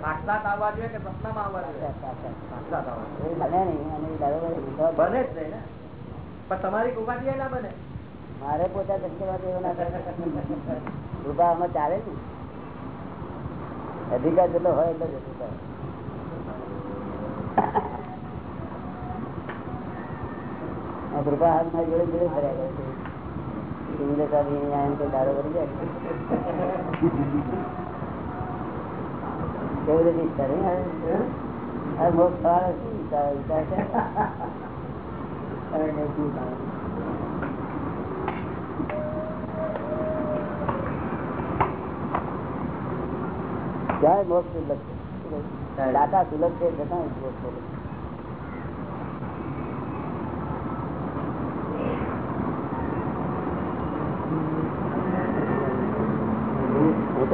સાક્ષાત આવવા જોઈએ મારે પોતા ધંધેમાં એવું ચાલે ને અધિકાર જેટલો હોય એટલો જ અધિકાર કૃપા હાથમાં જોડે જોડે ફર્યા કરે છે. સુંદર સાહેબ અહીંયા એમ કે મોક્ષ સુલભ છે. દાતા સુલભ છે છતાં મોક્ષ.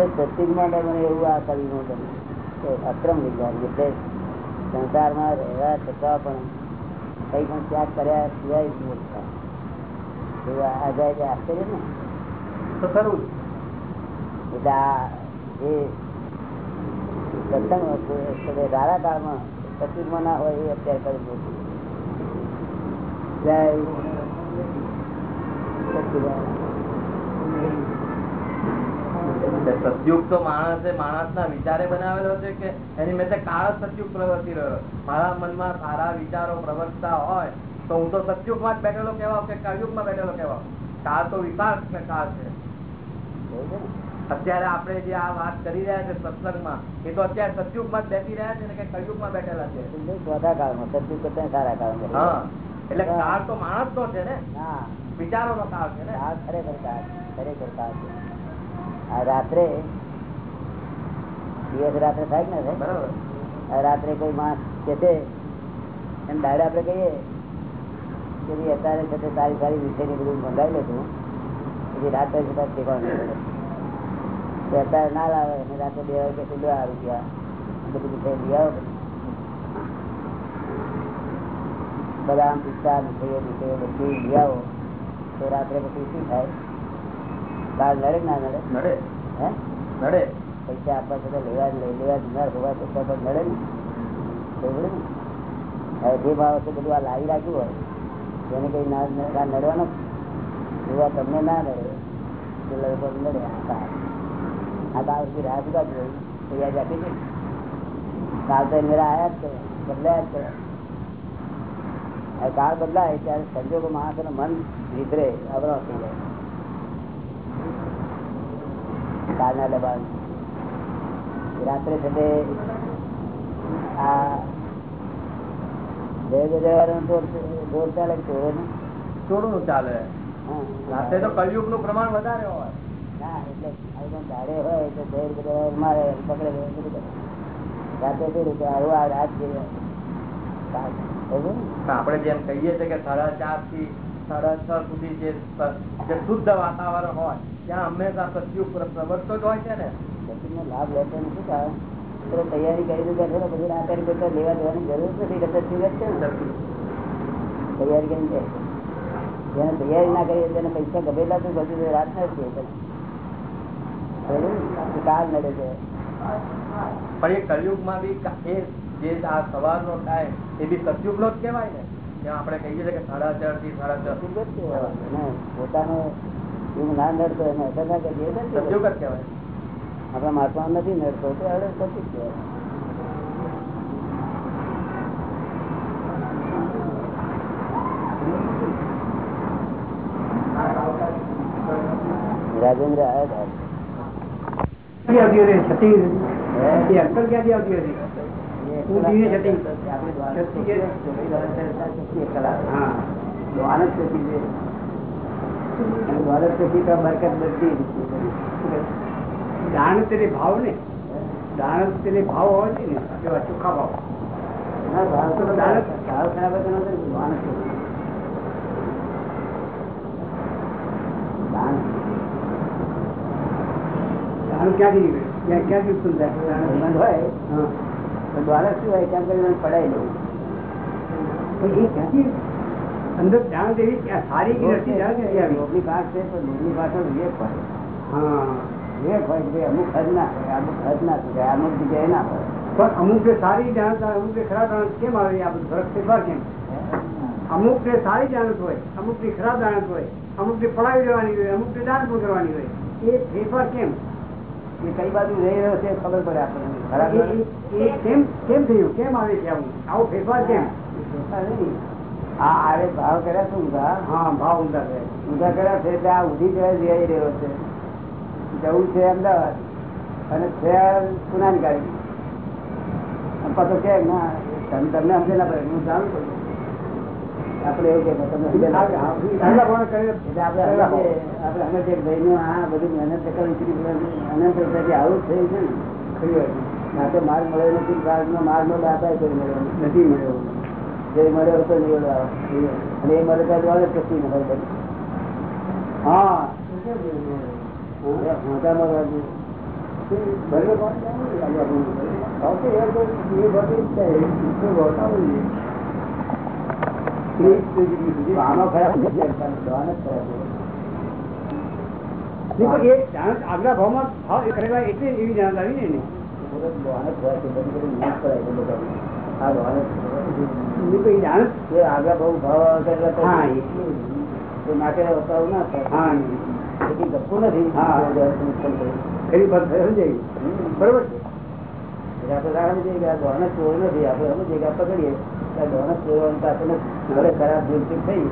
સત્યુગ માટે મને એવું આ કર્યું ગમ્યું અક્રમ વિજ્ઞાન એટલે સંસારમાં રહેવા છતાં પણ કઈ પણ ત્યાગ કર્યા સિવાય જ એવું આ જાય આશ્ચર્ય ને? તો ખરું એટલે આ જે સત્સંગ એટલે રારા કાળમાં સત્યુગમાં ના હોય એ અત્યારે કરી દઉં જય. સતયુગ તો માણસે માણસ ના વિચારે બનાવેલો છે કે એની મેં કાળ સતયુગ પ્રવર્તી રહ્યો. મારા મનમાં સારા વિચારો પ્રવર્તતા હોય તો હું તો સતયુગમાં જ બેઠેલો કેવા કે કળયુગમાં બેઠેલો કેવા કાળ તો વિકાસ ને કાળ છે? અત્યારે આપણે જે આ વાત કરી રહ્યા છે સત્સંગમાં એ તો અત્યારે સતયુગમાં જ બેસી રહ્યા છે ને કે કળયુગમાં બેઠેલા છે? ચોથા કાળમાં સતયુગ કરતા સારા કાળમાં હા એટલે કાળ તો માણસ નો છે ને. વિચારો નો કાળ છે ને. ખરેખર કાળ ખરેખર કાળ છે. આ રાત્રે દિવસ રાત્રે થાય ને બરાબર. રાત્રે કોઈ માણસ કે છે એમ દાડે આપણે કહીએ કે ભાઈ અત્યારે છે તે સારી સારી વિષયની બધું મંગાવી લેતું પછી રાત્રે જતા નહીં અત્યારે ના લાવે અને રાત્રે બે વાગે સુધી આ રૂપિયા બધી મીઠાઈ લઈ આવો બદામ પિસ્તા મીઠાઈઓ મીઠાઈઓ બધું લઈ આવો. તો રાત્રે પછી શું થાય? કાળ નડે ના નડે? નડે. હે? નડે. પૈસા આપવા છતાં લેવા લઈ લેવા જનાર હોવા છતાં પણ નડે ને? બરોબર ને? હવે જે ભાવ છે બધું આ લાવી રાખ્યું હોય તેને કઈ ના ના નડવાનો એવા તમને ના નડે. તો લગભગ નડે. આ કાળ સુધી રાહ જુદા જ રહી તૈયાર આપી છે. કાલ તો મેરા આયા જ કરે બદલાયા જ કરે કાળ બદલાય ત્યારે સંજોગો માણસોનું મન વિતરે અવરો થઈ જાય કાળના દબાણ રાત્રે છે આ ચાલે થોડું ચાલે રાતે તો કળયુગનું પ્રમાણ વધારે હોય ના એટલે આવી પણ હોય તો દેર બધા મારે પકડે ને બધું કરે. રાતે શું કે આવું આ રાત છે કાળ. બરોબર ને? પણ આપણે જેમ કહીએ છીએ કે સાડા ચારથી સાડા છ સુધી જે શુદ્ધ વાતાવરણ હોય ત્યાં હંમેશા સતયુગ પ્ર- જ હોય છે ને. સચિનનો લાભ લેતો નથી કારણ તૈયારી કરી દીધા ને બધું રાતે કોઈ લેવા દેવાની જરૂર નથી છે તૈયારી કરી જેને તૈયારી ના કરીએ તેને પૈસા ગભેલા તો બધું રાત ના જ છે. બરોબર નડે છે. પણ એ કળયુગમાં બી એ જે આ સવારનો ટાઈમ એ બી સતયુગ નો જ કહેવાય ને. આપણે કહીએ છીએ કે સાડા ચારથી સાડા ચાર. પોતાનો એવું ના નડતો એને અસર ના કરીએ આપણા મહાત્મા નથી નડતો તો હવે સચિન કહેવાય. રાજેન્દ્ર આવ્યા હતા? તો બરકત બધી દાણ તેરે ભાવ ને? દાણ તેરે ભાવ હોય છે ને એવા ચોખ્ખા ભાવ. ના, ભાવ તો. ભાવ ખરાબ. દાણ ક્યાંથી નીકળે? ક્યાં- ક્યાંથી ઉત્પન્ન થાય? સંબંધ હોય. હા. તો દ્વારક શું હોય? કેમ કરીને પડાય લેવું એ ક્યાંથી અંદર જાણ સારી કે નથી જાણ નથી આવી લોભની ભાગ છે તો લોભની પાછળ વિવેક હોય. હા. વિવેક હોય કે અમુક હદ ના થાય અમુક હદ ના થાય અમુક જગ્યાએ ના હોય પણ અમુક ને સારી જાણતા અમુક ખરાબ જાણત કેમ આવે આ બધું ફરક ફેરફાર કેમ અમુક ને સારી જાણત હોય અમુકની ખરાબ જાણત હોય અમુક ને પડાવી લેવાની હોય અમુક ને દાન પણ કરવાની હોય એ ફેરફાર કેમ? એ કઈ બાજુ રહી રહ્યો છે ખબર પડે આપણને. ખરાબ કેમ કેમ થયું? કેમ આવે છે આવું? આવો ફેરફાર કેમ? આ આરે ભાવ કર્યા છે ઊંધા હા ભાવ ઊંધા છે. ઊંધા કર્યા છે એટલે આ ઉધી જવા જઈ રહ્યો છે. જવું છે અમદાવાદ. અને છે પુનાની ગાડી પાછો કે ના તમ- તમને સમજે ના પડે. હું જાણું છું. આપણે એવું કે તમને આપણે સમજીએ, આપણે ભાઈનું આ બધું મહેનત અનંત આવું જ થયું છે ને. ના તો માર મળ્યો નથી મારનો મારનો દાતા. નથી મળ્યો. જે મળ્યો હતો. અને એ મળે ત્યાં જોડે જ કશું ન. હા એ જાણ આગલા ભાવમાં ભાવ કરેલા એટલે એવી જાણ આવી ને. આ દોન આગળ બહુ ભાવ તો હા, નાખેલા વસ્તાઓ ના હા ગપુ નથી. હા. ઉત્પન્ન કર્યું. ખરી વાત સમજાય બરોબર છે? આપણે જોઈએ કે આ ચોર નથી. આપણે સમજીએ કે પકડીએ આ દોન જ આપણને ઘરે ખરાબ ભૂલચૂક થઈ.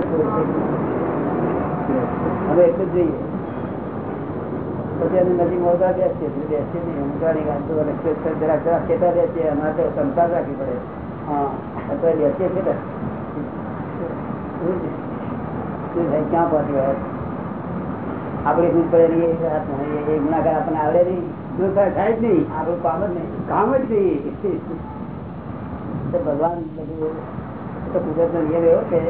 જ ચોર છે હવે એટલું જ જોઈએ. પછી એની નજીક મોટા બેસીએ એટલે બેસીએ નહીં. ઊંઘવાની વાત તો એટલે જરાક જરાક ખેતા બેસીએ અમારે સંસાર રાખવી પડે. હા. અત્યારે બેસીએ ખેતર. શું ક્યાં પહોંચી ગયા? આપણે શું પડે નહીં. એ ગુનાકાર આપણને આવડે નહીં. ગુણકાર થાય જ નહીં. આપણું કામ જ નહીં. કામ જ નહીં. તો ભગવાન બધું તો કુદરત નો નિયમ એવો છે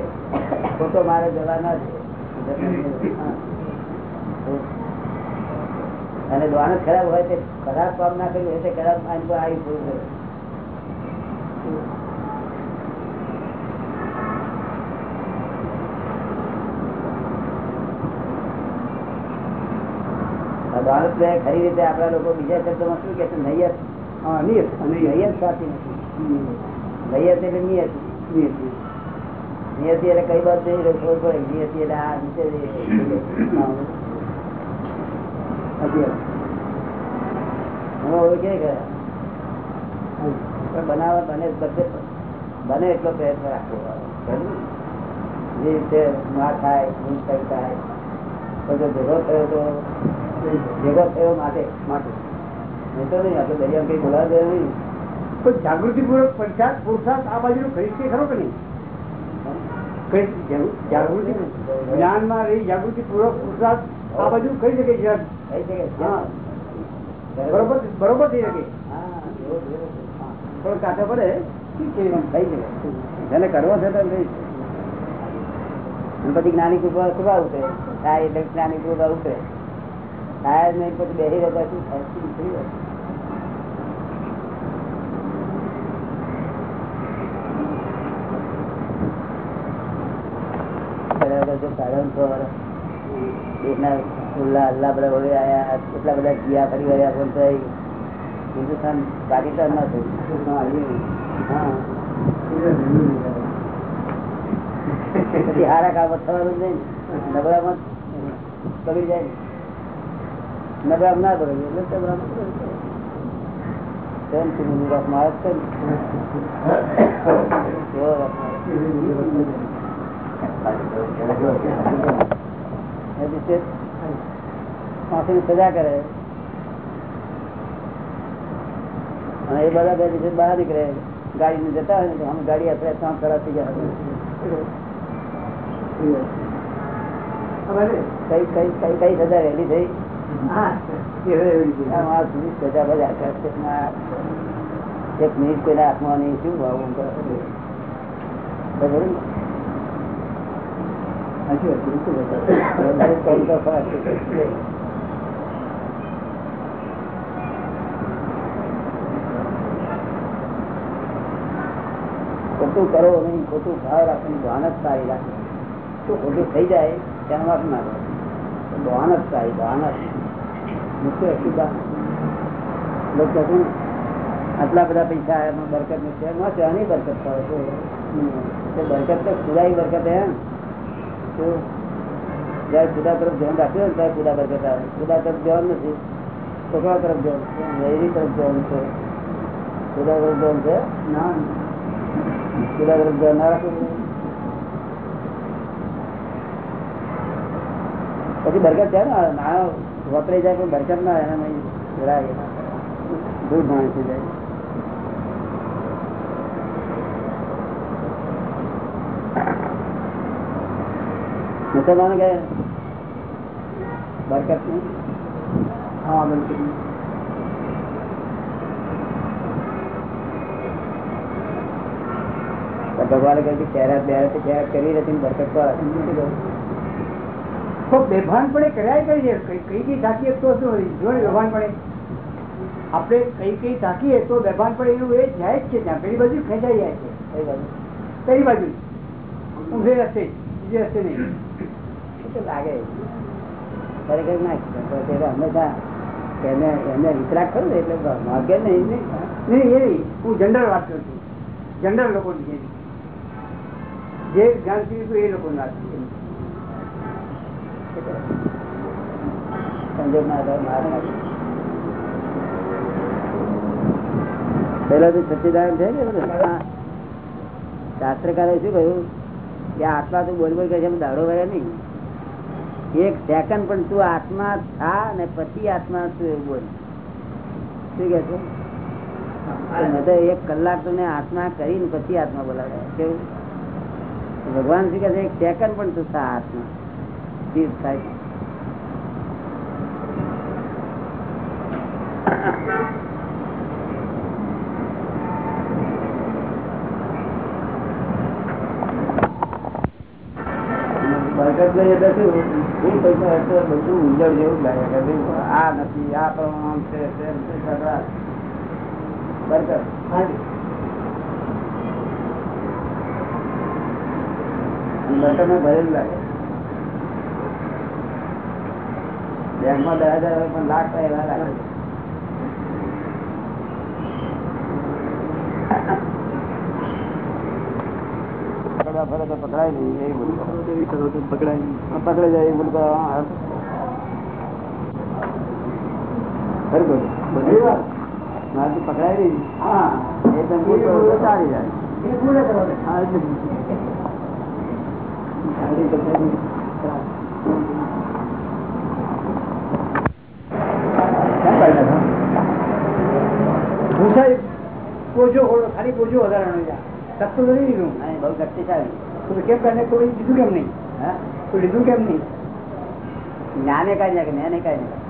ખોટો મારે જવા ના દે કુદરતનો નિયમ. હા. અને દ્વાન જ ખરાબ હોય તે ખરાબ કામ ના કર્યું હોય તે ખરાબ માઇન્ડ પર આવી પૂરું થયું આ દ્વાન જ ખરી રીતે આપણા લોકો બીજા શબ્દોમાં શું કે છે નૈયત. હા નિયત. અને નૈયત સાચી નથી. નૈયત એટલે નિયત. નિયત. નિયતિ એટલે કઈ બાજુ જઈ રહ્યો ખબર પડે. નિયતિ એટલે આ નીચે જઈ રહ્યો. સાચી વાત. હું હવે કે કે પણ બનાવવા બને બને એટલો પ્રયત્ન રાખવો? જે રીતે મા થાય ભૂલ થઈ થાય બધો ભેગો થયો તો ભેગો થયો માટે માટે. નહીં તો નહીં આપણે દરિયા કઈ બોલાવે દે નહીં. પણ જાગૃતિપૂર્વક પંચાયત પુરુષાર્થ આ બાજુ કરી શકે ખરો કે નહીં? કઈ જાગૃ- જાગૃતિ જ્ઞાનમાં રહી જાગૃતિ પૂર્વક પુરુષાર્થ આ બાજુ કહી શકે છે છે. બરોબર બરોબર થઈ શકે હા, એવો જ, એવો જ. હા. થોડો કાચો પડે ઠીક છે એમ? થઈ શકે. જેને કરવો છે તો થઈ શકે. અને પછી જ્ઞાની કૃપા કૃપા ઉતરે થાય એટલે જ્ઞાની કૃપા ઉતરે. થાય નહીં પછી બેસી રહેતા શું થાય? શું થઈ જાય બરાબર છે, સાડા છ વર્ષ. દેશના ઉલ્લા અલ્લાહ બધા વડે આયા કેટલા બધા ગયા ફરી વળ્યા પણ તો એ હિન્દુસ્તાન પાકિસ્તાન ના થયું હા પછી હારા કામ થવાનું જ નહીં નબળામાં જ બગડી જાય ને. નબળામાં ના બગડે એટલે નબળામાં બગડી જાય. કેમ છે નિરાશ માણસ છે ને? કેવો ફાંસીની સજા કરે. અને એ બધા બે બહાર નીકળે. ગાડી જતા હોય ને આમ ગાડી આપણે ત્રણ ખરાબ થઈ ગયા કઈ કઈ કઈ કઈ સજા વહેલી થઈ? હા એ હવે એવી રીતે. આમ સજા બધા કરશે ને આ એક મિનિટ કોઈના હાથમાં નહીં શું ભાવું કરે. ને? સાચી વાત બિલકુલ સાચી વાત. બરોબર કહું તો ખરા છે. તો ખોટું કરો નહીં ખોટું ભાવ રાખવાની ભાન જ સારી રાખે તો ખોટું થઈ જાય તેનો વાત ના કરે. ભાન જ સારી ભાન જ. મુખ્ય અશુદ્ધા લોકો કહે છે ને, આટલા બધા પૈસા એમાં બરકત નથી. એમાં ત્યાંની બરકત થાય. છે તે બરકત તો ખુદાઈ બરકત એમ તો જયારે ખુદા તરફ ધ્યાન રાખ્યું હોય ને ત્યારે ખુદા બરકત આવે. ખુદા તરફ ધ્યાન નથી. તો કયા તરફ ધ્યાન. છે વૈરી તરફ ધ્યાન છે. ખુદા તરફ ધ્યાન છે? ના. ખુદા તરફ ધ્યાન ના રાખવું જોઈએ. પછી બરકત છે ને નાણાં વપરાઈ જાય પણ બરકત ના એના નહીં જરાય એના દૂર માણસ થઈ જાય. મુસલમાનો કે બરકત નહીં હા બિલકુલ તો ભગવાને કહ્યું કે ખેરાત બેરાત ખેરાત કરી નથી બરકત પર. તો કર્યા કરી છે. કઈ કઈ તાકીએ તો શું હોય? જો ને બેભાન પડે આપણે કઈ કઈ તાકીએ તો બેભાન પડે એવું એ જાય જ છે ત્યાં. પેલી બાજુ ખેંચાઈ જાય છે. કઈ બાજુ? પેલી બાજુ. ઊંધે રસ્તે. બીજે રસ્તે નહીં. લાગે. ખરેખર ના ત્યાં હંમેશા એને એને વિતરાક કરું એટલે ભાગ્ય નહીં. નહીં એ હું જનરલ વાત કરું છું. જનરલ લોકોની જેવી. જે જ્ઞાન પીધું એ વાત ના. પેલા તો સચ્ચિદાનંદ છે ને શાસ્ત્રકારે શું કહ્યું? કે આત્મા તું બોલ બોલ કરે છે એમ દાડો વળે નહીં. એક સેકન્ડ પણ તું આત્મા થા ને પછી આત્મા તું એવું બોલ. શું કે છે? એક કલાક તને આત્મા કરીને પછી આત્મા બોલાવે. કેવું? ભગવાન શ્રી કહે એક સેકન્ડ પણ થતા હાથમાં? સ્થિર થાય. બધું ઉંજળ જેવું લાગે કે ભાઈ આ નથી આ પ્રમાણ છે તેમ ને ભરેલું લાગે. બેંકમાં દસ હજાર પણ લાખ પણ એવા લાગે. પકડાય તો પકડાય નહીં એ બધું પકડાય પકડે જાય એ કરવા. મારાથી પકડાય નહીં. હા. એ તમે ભૂલ ચાલી જાય. ભૂલે. હા એટલે ચાલી તો ખરી. કેમ કાઢી નાખો? ભૂસાઈ પોજો હોડો લીધું કેમ કોઈ નહીં હા તો લીધું કેમ નહીં જ્ઞાને કાઢી નાખે નહીં કાઢી નાખે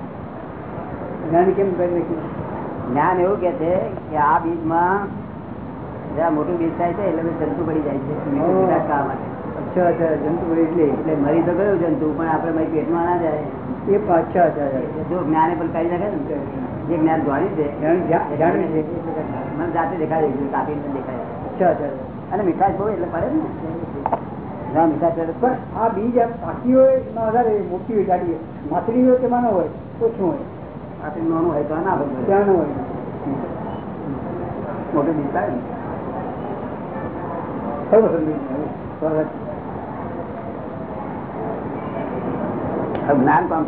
જ્ઞાન કેમ કરી જ્ઞાન એવું કે છે કે આ બીજમાં જ્યાં મોટું બીજ થાય છે, એટલે બધું જંતુ પડી જાય છે. કામ અચ્છા અચ્છા જંતુ એટલે એટલે મરી તો ગયો જંતુ પણ આપણે મારી પેટમાં ના જાય. એ અચ્છા અચ્છા અચ્છા. જો જ્ઞાને પણ કાઢી નાખે ને જે જ્ઞાન જાણી છે જાણ- જા- જાણ્યું છે. મને જાતે દેખાય છે કાપીને દેખાય અચ્છા અચ્છા અને મીઠાશ બહુ એટલે પડે ને. જ્યાં મીઠાશ પણ આ બીજ પાકી હોય એમાં વધારે મોટી હોય ગાડી હોય. માથડી હોય કે માનો હોય ઓછું હોય. આટલું નાનું હોય તો ના હોય. મોટું બીજ થાય ને સમજી સરસ હવે જ્ઞાન કોણ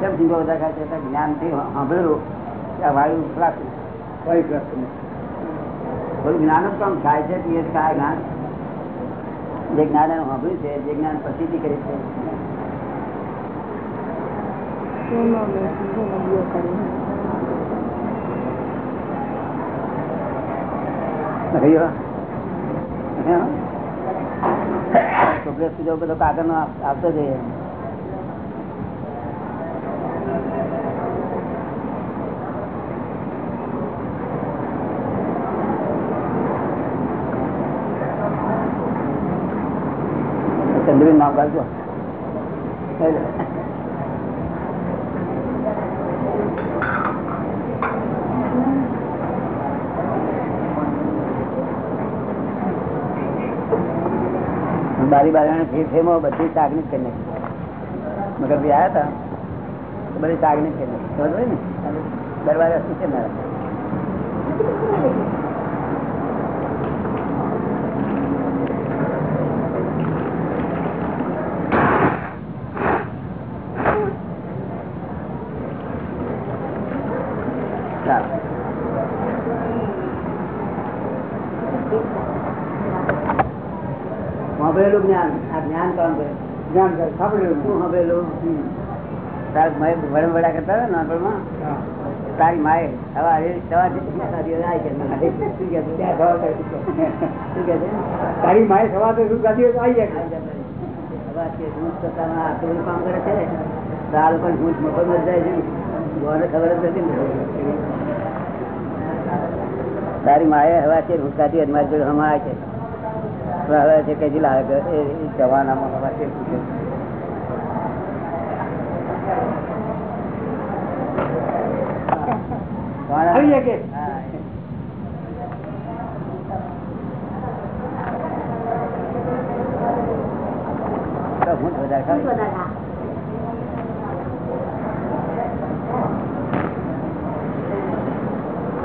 કેમ. જીવો બધા ખાય છે જ્ઞાનથી સાંભળેલું કે વાયુ પ્રાપ્ત વાયુ પ્રાપ્ત. બધું જ્ઞાન જ કામ થાય છે એ છે જ્ઞાન જે જ્ઞાન એનું સાંભળ્યું છે જે જ્ઞાન પ્રસિદ્ધિ કરી છે. રહ્યો. ચોકલેટ સુજો બધો કાગળ નો આપતો જઈએ ચંદ્રી નામ કાઢજો બારી બારી ફેર ફેમો બધી ચાગણી કરી નાખી. મગર બી આવ્યા હતા તો બધી ચાગણી કરી નાખી. ખબર ને? દરવાજા શું છે મારા ચાલો સાંભળેલું જ્ઞાન આ જ્ઞાન કામ કરે જ્ઞાન કરે સાંભળેલું શું સાંભળેલું? તાર મેં વડમ વડા કરતા હતા નાનપણમાં. તારી માએ શું તારી માએ સવારે શું ગાદી આવી જાય. કામ કરે છે. તો આ ભૂત મળી જાય છે. ભગવાનને ખબર જ નથી તારી માએ હવા છે ભૂતકાથી અમારી જોડે હમા છે. પણ હવે છે કઈ લાવે કે એ એ જવાનામાં પાસે આવી હા. તો હું જ વધારે ખાઉં.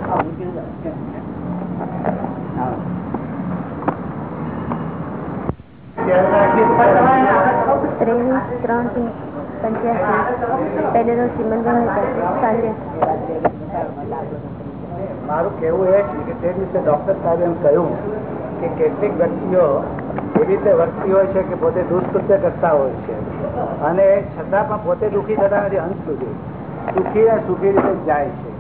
હા, હું કીધું તો. હા. ત્રેવીસ ત્રણ પંચ્યાસી પહેલે રોજ સિમંદર સાંજે મારું કહેવું એ છે કે તે દિવસે ડોક્ટર સાહેબ એમ કહ્યું કે કેટલીક વ્યક્તિઓ એવી રીતે વર્તી હોય છે કે પોતે દુષ્કૃત્ય કરતા હોય છે. અને છતાં પણ પોતે દુઃખી થતા નથી, અંત સુધી. સુખી અને સુખી રીતે જાય છે.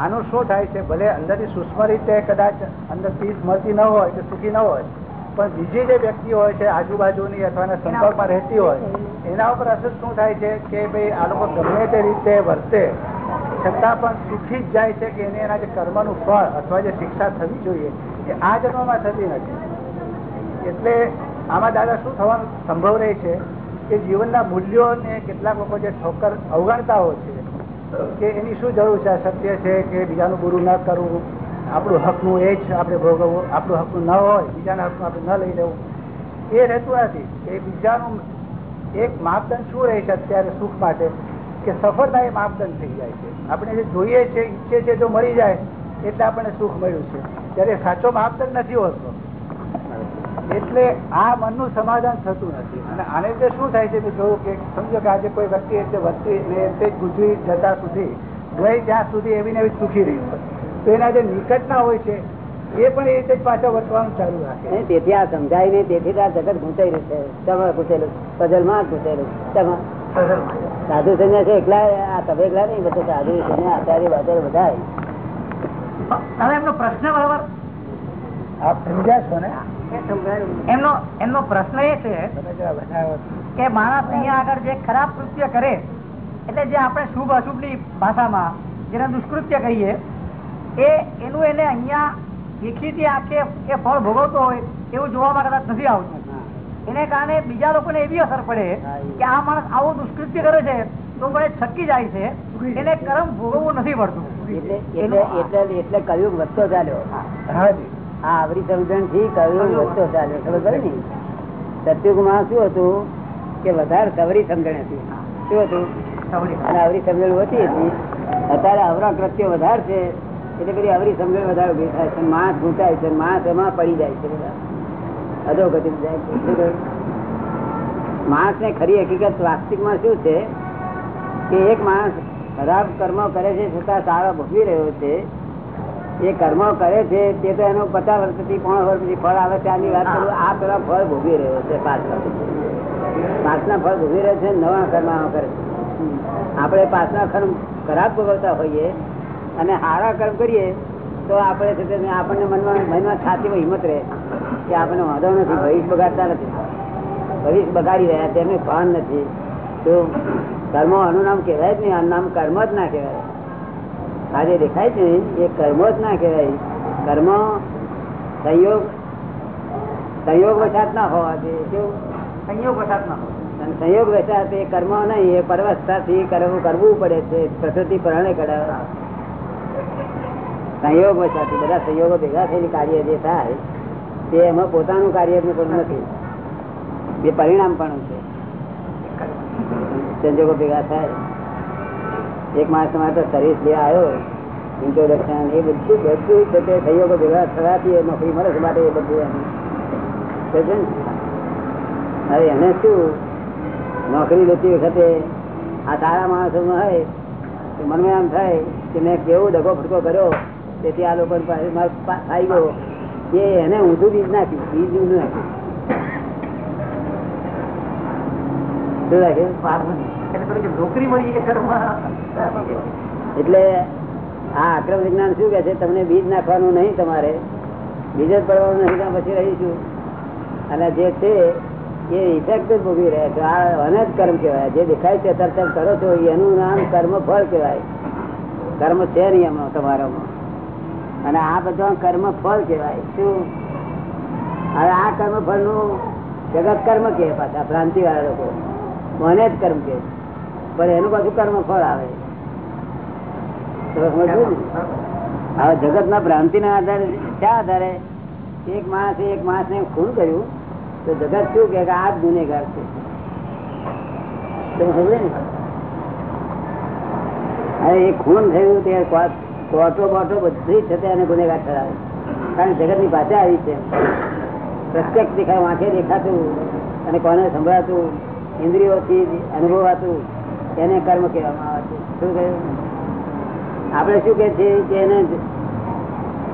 આનું શું થાય છે? ભલે અંદરથી સૂક્ષ્મ રીતે કદાચ અંદર પીસ મળતી ન હોય કે સુખી ન હોય પણ બીજી જે વ્યક્તિ હોય છે આજુબાજુની અથવા સંપર્કમાં રહેતી હોય એના ઉપર અસર શું થાય છે કે ભાઈ આ લોકો ગમે તે રીતે વર્તે છતાં પણ સુખી જ જાય છે કે એને એના જે કર્મનું ફળ અથવા જે શિક્ષા થવી જોઈએ એ આ જન્મમાં થતી નથી. એટલે આમાં દાદા શું થવાનું સંભવ રહે છે કે જીવનના મૂલ્યોને કેટલાક લોકો જે ઠોકર અવગણતા હોય છે કે એની શું જરૂર છે? સત્ય છે કે બીજાનું બુરું ન કરવું આપણું હકનું એ જ આપણે ભોગવવું, આપણું હકનું ન હોય, બીજાના હકનું આપણે ન લઈ લેવું. એ રહેતું નથી એ બીજાનું એક માપદંડ શું રહે છે અત્યારે સુખ માટે? કે સફળતા એ માપદંડ થઈ જાય છે. આપણે જે જોઈએ છે, ઈચ્છે છે, જો મળી જાય, એટલે આપણને સુખ મળ્યું છે. ત્યારે સાચો માપદંડ નથી હોતો. એટલે આ મનનું સમાધાન થતું નથી. અને આને લીધે શું થાય છે મેં જોયું કે સમજો કે આજે કોઈ વ્યક્તિ એટલે વધતી ને તે ગુજરી જતા સુધી ગઈ ત્યાં સુધી એવી ને એવી સુખી રહી હોય. તો એના જે નિકટના હોય છે એ પણ એ રીતે પાછા વર્તવાનું ચાલુ રાખે. તેથી આ સમજાય નહીં તેથી આ જગત ઘૂંચાઈ છે. તમારે ઘૂંચેલું પઝલમાં ઘૂંચેલું તમે સાધુ સંન્યાસી એકલા આ તમે એકલા નહીં બધા સાધુ સંન્યાસી આચાર્ય વાચાર્ય બધા એમનો પ્રશ્ન બરાબર? આપ સમજ્યા છો ને? એમનો એમનો પ્રશ્ન એ છે તમે કે માણસ અહીંયા આગળ જે ખરાબ કૃત્ય કરે એટલે જે આપણે શુભ અશુભની ભાષામાં જેને દુષ્કૃત્ય કહીએ એ એનું એને અહીંયા દેખીતી આંખે એ ફળ ભોગવતો હોય એવું જોવામાં કદાચ નથી આવતું. એને કારણે બીજા લોકોને એવી અસર પડે કે આ માણસ આવું દુષ્કૃત્ય કરે છે તો વડે છટકી જાય છે એને કર્મ ભોગવવું નથી પડતું. એટલે એટલે એટલે એટલે કયુગ વધતો ચાલ્યો. હાજી આવરી સમજણથી કયુગ વધતો ચાલ્યો. ખબર પડે ને? સત્યુગમાં શું હતું? કે વધારે સવરી સમજણ હતી. શું હતું? અને આવરી સમજણ ઓછી હતી. અત્યારે અવરા કૃત્ય વધારે છે. એટલે બધી અવરી સમજણ વધારે ઊભી થાય છે. માસ ઘૂંટાય છે. માસ એમાં પડી જાય છે બધા. અધોગતિ જાય છે. કહ્યું? ખરી હકીકત વાસ્તવિકમાં શું છે? કે એક માણસ ખરાબ કર્મ કરે છે છતાં સારા ભોગવી રહ્યો છે. એ કર્મ કરે છે તે તો એનો પચાસ વર્ષથી પોણા વર્ષથી ફળ આવે ત્યાંની વાત કરું, આ પેલા ફળ ભોગવી રહ્યો છે પાછળ. પાછલા ફળ ભોગવી રહ્યો છે નવા કર્મ કરે છે. આપણે પાછલા કર્મ ખરાબ ભોગવતા હોઈએ અને સારા કર્મ કરીએ તો આપણે આપણને મનમાં મનમાં છાતીમાં હિંમત રહે કે આપણને વાંધો નથી ભવિષ્ય બગાડતા નથી. ભવિષ્ય બગાડી રહ્યા તેમને ભાન નથી. તો કર્મ આનું નામ કહેવાય જ નહીં આનું નામ કર્મ જ ના કહેવાય. આજે દેખાય છે એ કર્મ જ ના કહેવાય. કર્મ સંયોગ સંયોગ વસાત ના હોવા જોઈએ કેવું સંયોગ વસાત ના હોય. અને સંયોગ વસાત એ કર્મ નહીં એ પરવસ્થાથી કરવું કરવું પડે છે પ્રકૃતિ પ્રણે કરાવે. સંયોગ વસાથી બધા સંયોગો ભેગા થઈને કાર્ય જે થાય, તે એમાં પોતાનું કાર્ય નથી. એ પરિણામ પણ છે. સંજોગો ભેગા થાય. એક માણસ તમારે સર્વિસ લેવા આવ્યો ઇન્ટ્રોડક્શન એ બધું બધું છે તે સહયોગો ભેગા થવાથી નોકરી મળે છે માટે એ બધું ને? હવે એને શું? નોકરી લેતી વખતે આ સારા માણસોમાં હોય મનમાં એમ થાય કે મેં કેવો ડગો ફટકો કર્યો તેથી આ લોકો આવી ગયો. એ એને ઊંધું બીજ નાખ્યું બીજ ઊંધું નાખ્યું. એટલે આ આક્રમ વિજ્ઞાન શું કે છે? તમને બીજ નાખવાનું નહીં તમારે. બીજ જ પડવાનું નહીં પછી રહીશું. અને જે છે એ ઇફેક્ટ જ ભોગવી રહ્યા છો. આ અનજ કર્મ કહેવાય. જે દેખાય છે તરત કરો છો એનું નામ કર્મ ફળ કહેવાય. કર્મ છે નહીં એમાં તમારામાં. અને આ બધા કર્મ ફળ કહેવાય. શું? હવે આ કર્મ ફળનું જગત કર્મ કે પાછા ભ્રાંતિ વાળા લોકો. મને જ કર્મ કે પણ એનું પાછું કર્મ ફળ આવે? હવે જગત ના? ભ્રાંતિ ના આધારે ક્યાં આધારે? એક માણસ એક માણસ ને ખૂન કર્યું, તો જગત શું કે આ જ ગુનેગાર છે. તમે સમજે ને? એ ખૂન થયું તે કોટો બોટો બધી છે તેને ગુનેગાર ઠરાવે કારણ જગતની ભાષા આવી છે. પ્રત્યક્ષ દેખાય, વાંખે દેખાતું અને કોને સંભળાતું, ઇન્દ્રિયોથી અનુભવાતું એને કર્મ કહેવામાં આવે છે. શું કહ્યું? આપણે શું કે છે કે એને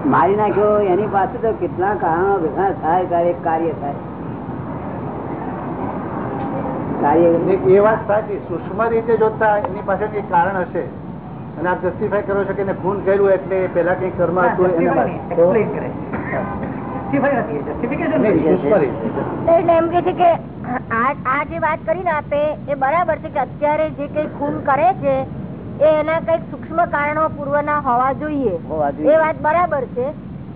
મારી નાખ્યો, એની પાસે તો કેટલા કારણો ભેગા થાય, ત્યારે કાર્ય થાય. કાર્ય એ વાત સાચી. સૂક્ષ્મ રીતે જોતા એની પાસે કઈ કારણ હશે. અને આપ જસ્ટિફાય કરો છો કે ખૂન કર્યું એટલે પેલા કઈ કર્મ હતું એમ કે છે કે આ જે વાત કરીને આપે એ બરાબર છે કે અત્યારે જે કઈ ખૂન કરે છે એ એના કંઈક સૂક્ષ્મ કારણો પૂર્વના હોવા જોઈએ. એ વાત બરાબર છે.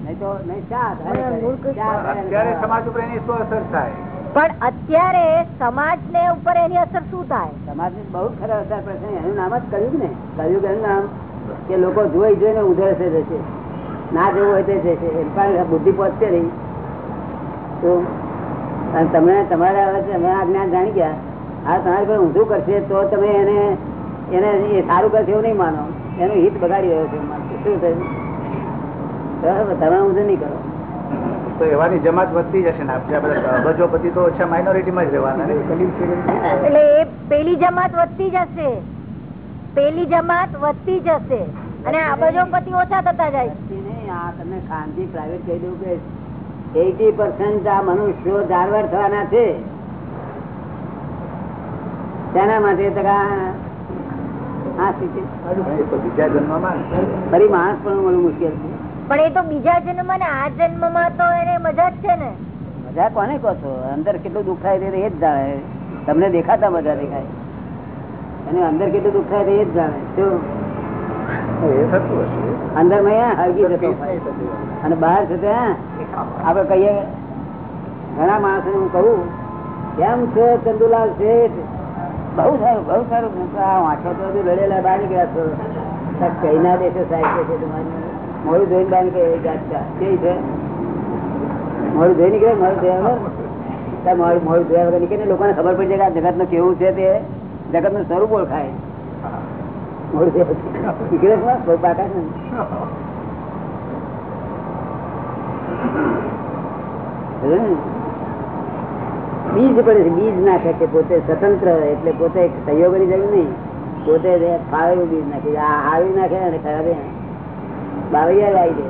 નહીં તો નહીં અત્યારે સમાજ ઉપર એની શું અસર થાય? પણ અત્યારે સમાજ ને ઉપર એની અસર શું થાય? સમાજ ને બહુ ખરાબ અસર પડશે એનું નામ જ કયું ને. કયું એનું નામ કે લોકો જોઈ જોઈને ઉધરસે જશે. ના જોવું હોય તે જશે એમ પણ બુદ્ધિ પહોંચશે નહીં તો તમે તમારા તમે આ જ્ઞાન જાણી ગયા. આ તમારે કોઈ ઊંધું કરશે તો તમે એને એને એ સારું કરશે એવું નહીં માનો. એનું હિત બગાડી રહ્યો છે. શું થયું? તમે ઊંધું નહીં કરો. તો એવાની જમાત વધતી જશે ને આપણે અબજોપતિ તો ઓછા માઇનોરિટીમાં જ રહેવાના એટલે એ પેલી જમાત વધતી જશે. પેલી જમાત વધતી જશે. અને અબજોપતિ ઓછા થતા જાય. આ તમે ખાનગી પ્રાઇવેટ કહી દઉં કે એટી પર્સન્ટ આ મનુષ્યો જાનવર થવાના છે. તેના માટે ફરી માણસ પણ મળવું મુશ્કેલ છે. પણ એ તો બીજા જન્મ ને આ જન્મમાં તો એને મજા જ છે ને. મજા કોને કહો છો? અંદર કેટલું દુઃખ થાય એ જ જાણે. તમને દેખાતા મજા દેખાય. અને અંદર કેટલું દુઃખ થાય એ જ જાણે. શું? અંદર હળગી જતો. અને બહાર છે આપડે કહીએ ઘણા માણસો હું કહું કેમ છે ચંદુલાલ શેઠ? બહુ સારું બહુ સારું. આ વાંચો તો લડેલા બહાર નીકળ્યા છો. કઈ ના દેશે સાહેબ છે તમારી. મોડું ધોઈને કેવી છે? મોડું ધોઈ નીકળે મોડું વગર? મોડું ધોયા વગર નીકળે ને લોકોને ખબર પડી જાય કે જગતનું કેવું છે તે. જગતનું સ્વરૂપ ઓળખાય. ને બીજ પડે છે, બીજ નાખે કે પોતે સ્વતંત્ર એટલે પોતે સહયોગની જરૂર નહીં. પોતે ફાળવું બીજ નાખે. આ હાવી નાખે અને ખરાબ બાવરિયા લાવી દે.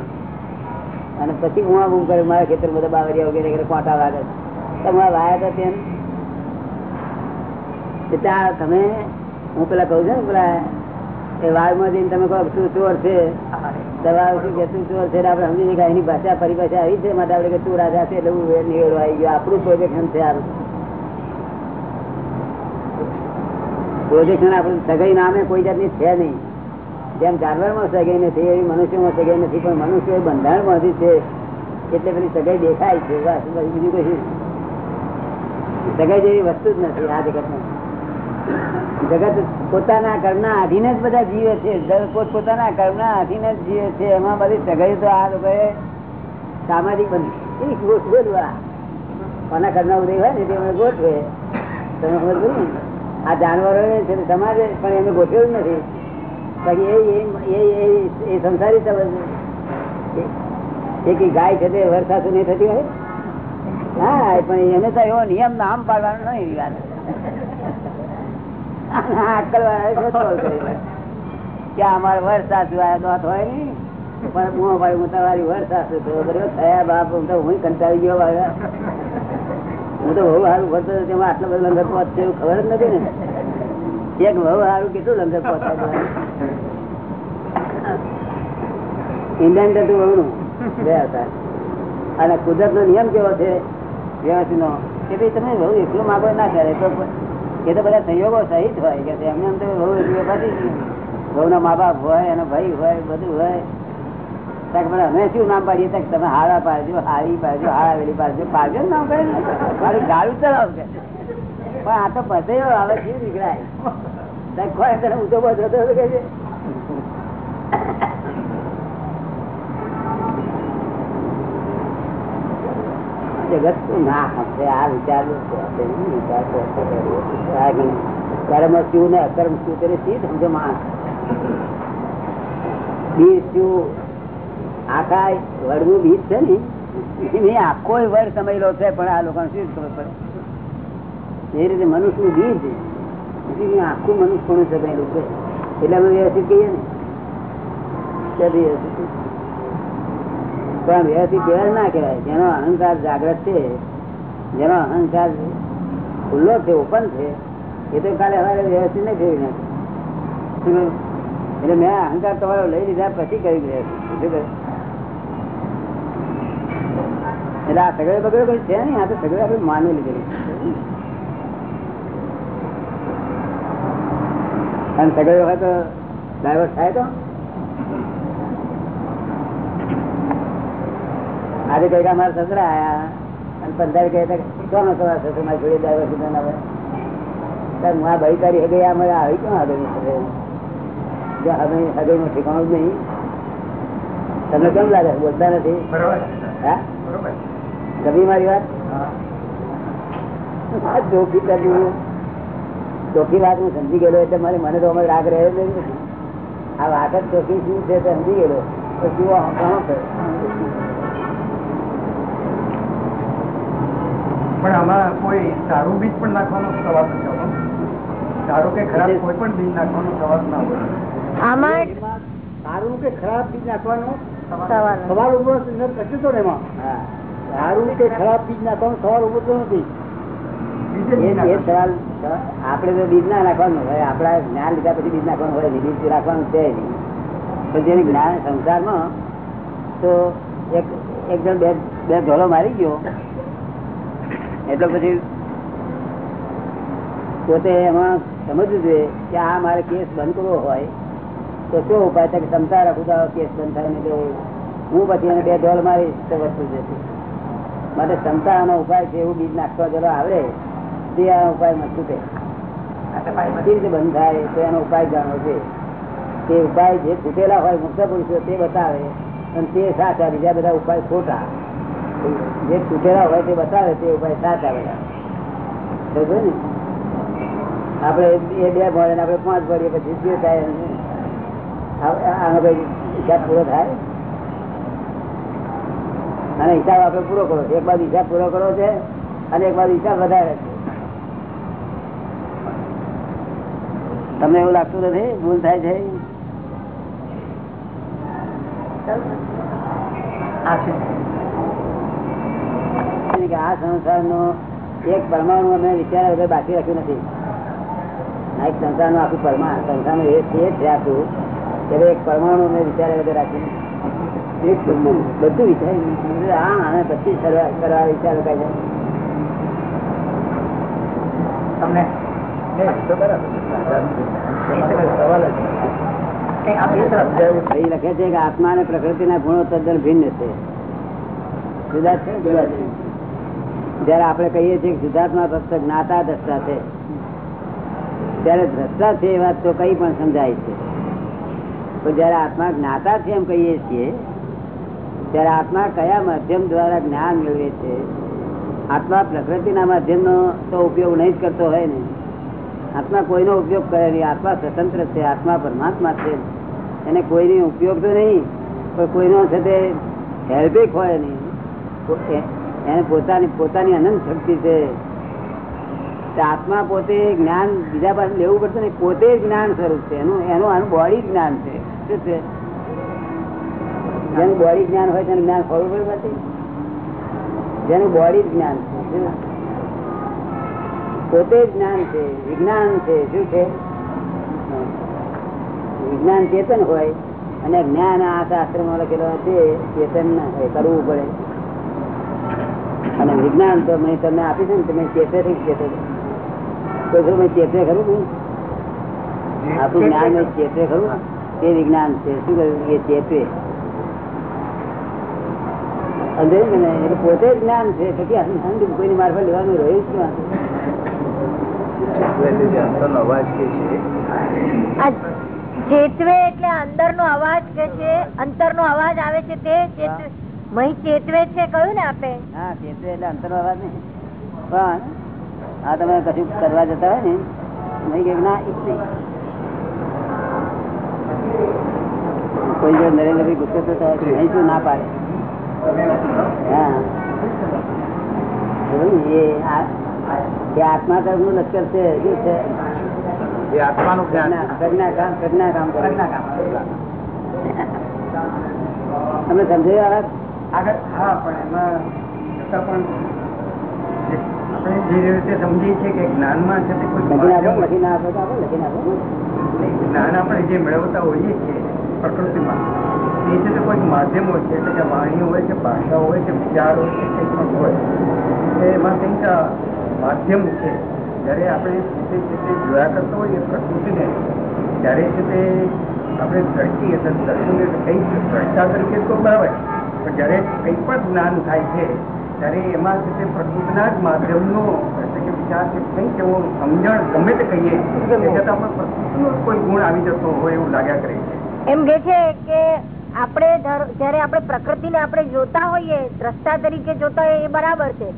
અને પછી હું બૂમ કરે મારા ખેતર બધા બાવરિયા વગેરે કોટા વાગે તમારા વાયા હતા તેમ? ત્યાં તમે હું પેલા કહું છું ને પેલા એ વાળમાં જઈને તમે કહો તું ચોર છે? દવા શું કે તું ચોર છે? આપડે આપણે સમજી કે એની ભાષા પરિભાષા આવી છે. માટે આપણે કે તું રાજા છે એટલે હું નિવેડો આવી ગયો. આપણું પ્રોજેક્શન છે આ પ્રોજેક્શન આપણું સગાઈ નામે કોઈ જાતની છે નહીં. જેમ જાનવરમાં સગાઈ નથી, એવી મનુષ્યમાં સગાઈ નથી, પણ મનુષ્ય એ બંધારણમાંથી છે, એટલે પેલી સગાઈ દેખાય છે, બસ બીજું કશું સગાઈ જેવી વસ્તુ જ નથી આ જગતમાં. જગત પોતાના કર્મના આધીન જ બધા જીવે છે પોત પોતાના કર્મના આધીન જ જીવે છે, એમાં બધી સગાઈ તો આ લોકોએ સામાજિક બની બોલવા કોના ઘરના ઉદય હોય ને તે ગોઠવે. તમે ખબર આ જાનવરો છે સમાજે પણ એમને ગોઠવ્યું નથી. એ સંસારી તે વરસાદ નહીં હા થયા બાપ, હું કંટાળી ગયો હું તો બહુ સારું ભરતો આટલો બધો લંગર પહોંચ એવું ખબર જ નથી ને. એક બહુ સારું કેટલું લંગર પહોંચાય ઇન્ડિયન હતું બહુનું બે હતા. અને કુદરત નો નિયમ કેવો છે? વ્યવસ્થિત નો કે ભાઈ તમે બહુ એકલું માગો ના કરે, તો એ તો બધા સંયોગો સહિત હોય કે એમને એમ તો બહુ એકલું પાછી બહુ ના મા બાપ હોય, એનો ભાઈ હોય, બધું હોય. ત્યાં કે અમે શું નામ પાડીએ? ત્યાં તમે હારા પાડજો હારી પાડજો હારા વેલી પાડજો પાડજો નામ ને? મારું ગાળું ચલાવશે પણ આ તો પતે આવે છે નીકળાય. ત્યાં કોઈ તને બધો કહે છે? જગત શું ના હશે, આ વિચાર કર્મ શું ને અકર્મ શું કરે શી સમજો માણસ? બીજ શું આખા વડનું બીજ છે ને? એની આખો વડ સમયેલો છે, પણ આ લોકો શું ખબર પડે? એ રીતે મનુષ્યનું બીજ આખું મનુષ્ય પણ છે એટલે અમે વ્યવસ્થિત કહીએ ને? પણ વ્યવસ્થિત કહેવાય ના કહેવાય જેનો અહંકાર જાગ્રત છે, જેનો અહંકાર ખુલ્લો છે, ઓપન છે, એ તો કાલે અમારે વ્યવસ્થિત નહીં ફેરવી એટલે મેં અહંકાર તમારો લઈ લીધા, પછી કરી શું એટલે આ સગડે બગડે કોઈ છે નહીં, આ તો સગડે આપણે માની લીધેલું અને સગડે હોય તો થાય તો? આજે કંઈક મારા સસરા આયા અને પંદર કહે કોનો સવાર સસરા મારી જોડે ના આવે હું આ ભાઈ તારી હગે આ મારે આવી કેમ હગઈ જો હવે હગઈ નું ઠેકાણું જ નહીં. તમને કેમ લાગે? બોલતા નથી? હા? ગમી મારી વાત? ચોખી કરી ચોખી વાત હું સમજી ગયેલો એટલે મારે મને તો અમે રાગ રહ્યો નથી આ વાત જ ચોખી શું છે તે સમજી ગયેલો. તો શું ઘણો થયો પણ આમાં કોઈ સારું બીજ પણ નાખવાનો સવાલ નથી આવતો. સારું કે ખરાબ કોઈ પણ બીજ નાખવાનો સવાલ ના હોય. આમાં સારું કે ખરાબ બીજ નાખવાનો સવાલ. સવાલ ઊભો કશું તો એમાં? સારું કે ખરાબ બીજ નાખવાનો સવાલ ઊભો તો નથી. એ. સવાલ આપણે તો બીજ ના નાખવાનું હોય. આપડા જ્ઞાન લીધા પછી બીજ નાખવાનું હોય. બીજ રાખવાનું છે નહીં. પણ જેને જ્ઞાન સંસારમાં તો એક એક જણ બે બે ઢોલો મારી ગયો. એટલે પછી પોતે એમાં સમજવું જોઈએ કે આ મારે કેસ બંધ કરવો હોય તો શું ઉપાય થાય કે ક્ષમતા રાખું તો કેસ બંધ થાય ને હું પછી એને બે ઢોલ મારીશ વસ્તુ જશે માટે ક્ષમતાનો ઉપાય છે એવું બીજ નાખવા જરો આવડે, તે આ ઉપાય છૂટે. કેવી રીતે બંધ થાય, તો એનો ઉપાય જાણવો છે. તે ઉપાય જે તૂટેલા હોય મુક્ત પુરુષો તે બતાવે અને તે સાચા બીજા બધા ઉપાય ખોટા. જે તૂટેલા હોય તે બતાવે તે ઉપાય સાચા બધા ને? આપણે એ બે ભણે ને પાંચ ભણીએ પછી જે થાય પૂરો થાય? અને હિસાબ આપણે પૂરો કરો એક બાજુ હિસાબ પૂરો કરો છે અને એક બાજુ હિસાબ વધારે છે. તમને એવું લાગતું નથી? ભૂલ થાય છે? આ છે. અને કે આ સંસારનો એક પરમાણુ અમે વિચાર વગર બાકી રાખ્યું નથી. આ એક સંસારનું આખું પરમાણુ સંસારનું એ છે જ આખું એક પરમાણુ અમે વિચાર વગર રાખ્યું બધું વિચાર હા અને પછી કરવા તમને? સવાલ લખે છે કે આત્મા અને પ્રકૃતિના ગુણો તદ્દન ભિન્ન છે. જુદા છે? જુદા છે. જયારે આપણે કહીએ છીએ શુદ્ધાત્મા ફક્ત જ્ઞાતા દ્રષ્ટા છે, ત્યારે દ્રષ્ટા છે એ વાત તો કઈ પણ સમજાય છે. પણ જયારે આત્મા જ્ઞાતા છે એમ કહીએ છીએ, ત્યારે આત્મા કયા માધ્યમ દ્વારા જ્ઞાન મેળવે છે? આત્મા પ્રકૃતિના માધ્યમનો તો ઉપયોગ નહીં જ કરતો હોય ને. આત્મા કોઈનો ઉપયોગ કરે નહીં. આત્મા સ્વતંત્ર છે, આત્મા પરમાત્મા છે. એને કોઈની ઉપયોગ તો નહીં, પણ કોઈનો છે તે હેલ્પિક હોય નહીં. એને પોતાની પોતાની અનંત શક્તિ છે. આત્મા પોતે જ્ઞાન બીજા પાસે લેવું પડશે ને પોતે જ્ઞાન સ્વરૂપ છે. એનું એનું આનું બોડી જ્ઞાન છે. શું છે? જેનું બોડી જ્ઞાન હોય તેનું જ્ઞાન ખોરું પડે પછી જેનું બોડી જ્ઞાન છે. પોતે જ્ઞાન છે. વિજ્ઞાન છે. શું છે? વિજ્ઞાન ચેતન હોય અને જ્ઞાન આ શાસ્ત્રમાં લખેલો છે. ચેતન ના હોય. કરવું પડે. અને વિજ્ઞાન તો મેં તમને આપી છે ને તમે ચેતે થઈ ચેતે તો શું મેં ચેતે ખરું ને આપણું જ્ઞાન મેં ચેતે ખરું? તે વિજ્ઞાન છે? શું કહ્યું? એ ચેતે અંદર ને? એટલે પોતે જ્ઞાન છે પછી અંધ કોઈની મારફત લેવાનું રહ્યું જ ક્યાં? એટલે જે અંદરનો અવાજ કે છે આ ચેતવે એટલે અંદર નો અવાજ કે છે અંતર નો અવાજ આવે છે તે ચેતવે. મહી ચેતવે છે કહ્યું ને આપે. હા ચેતે એટલે અંતર અવાજ નહીં. પણ આ તમે કશું કરવા જતા હોય ને નહીં કે ના ઈ નહીં. કોઈ જો નરેન્દ્રભાઈ ગુસ્સો તો નહીં શું ના પાડે. હા. એ આત્મા કર્મનું લશ્કર છે શું છે? આત્માનું પ્રજ્ઞા પ્રજ્ઞા કામ પ્રજ્ઞા કામ પ્રજ્ઞા કામ. તમને સમજાયું આ વાત? આગળ હા પણ એમાં છતાં પણ આપણે જે રીતે સમજીએ છીએ કે જ્ઞાનમાં છે તે કોઈ જ્ઞાન આપણે જે મેળવતા હોઈએ છીએ પ્રકૃતિમાં એ છે તે કોઈક માધ્યમો છે એટલે કે વાણી હોય છે ભાષા હોય છે વિચાર હોય કે કંઈ પણ હોય એટલે એમાં કંઈક માધ્યમ છે. જ્યારે આપણે જે તે જે તે જોયા કરતા હોઈએ પ્રકૃતિને ત્યારે છે તે આપણે દ્રષ્ટિ એટલે દર્શન કંઈક દ્રષ્ટા તરીકે તો બરાબર. પણ જ્યારે કંઈ પણ જ્ઞાન થાય છે ત્યારે એમાં છે તે પ્રકૃતિના જ માધ્યમનો એટલે કે વિચાર છે કંઈક એવો સમજણ ગમે તે કહીએ એ છતાં પણ પ્રકૃતિનો કોઈ ગુણ આવી જતો હોય એવું લાગ્યા કરે છે. એમ કે છે કે આપણે જયારે જ્યારે આપણે પ્રકૃતિને આપણે જોતા હોઈએ દ્રષ્ટા તરીકે જોતા હોઈએ એ બરાબર છે.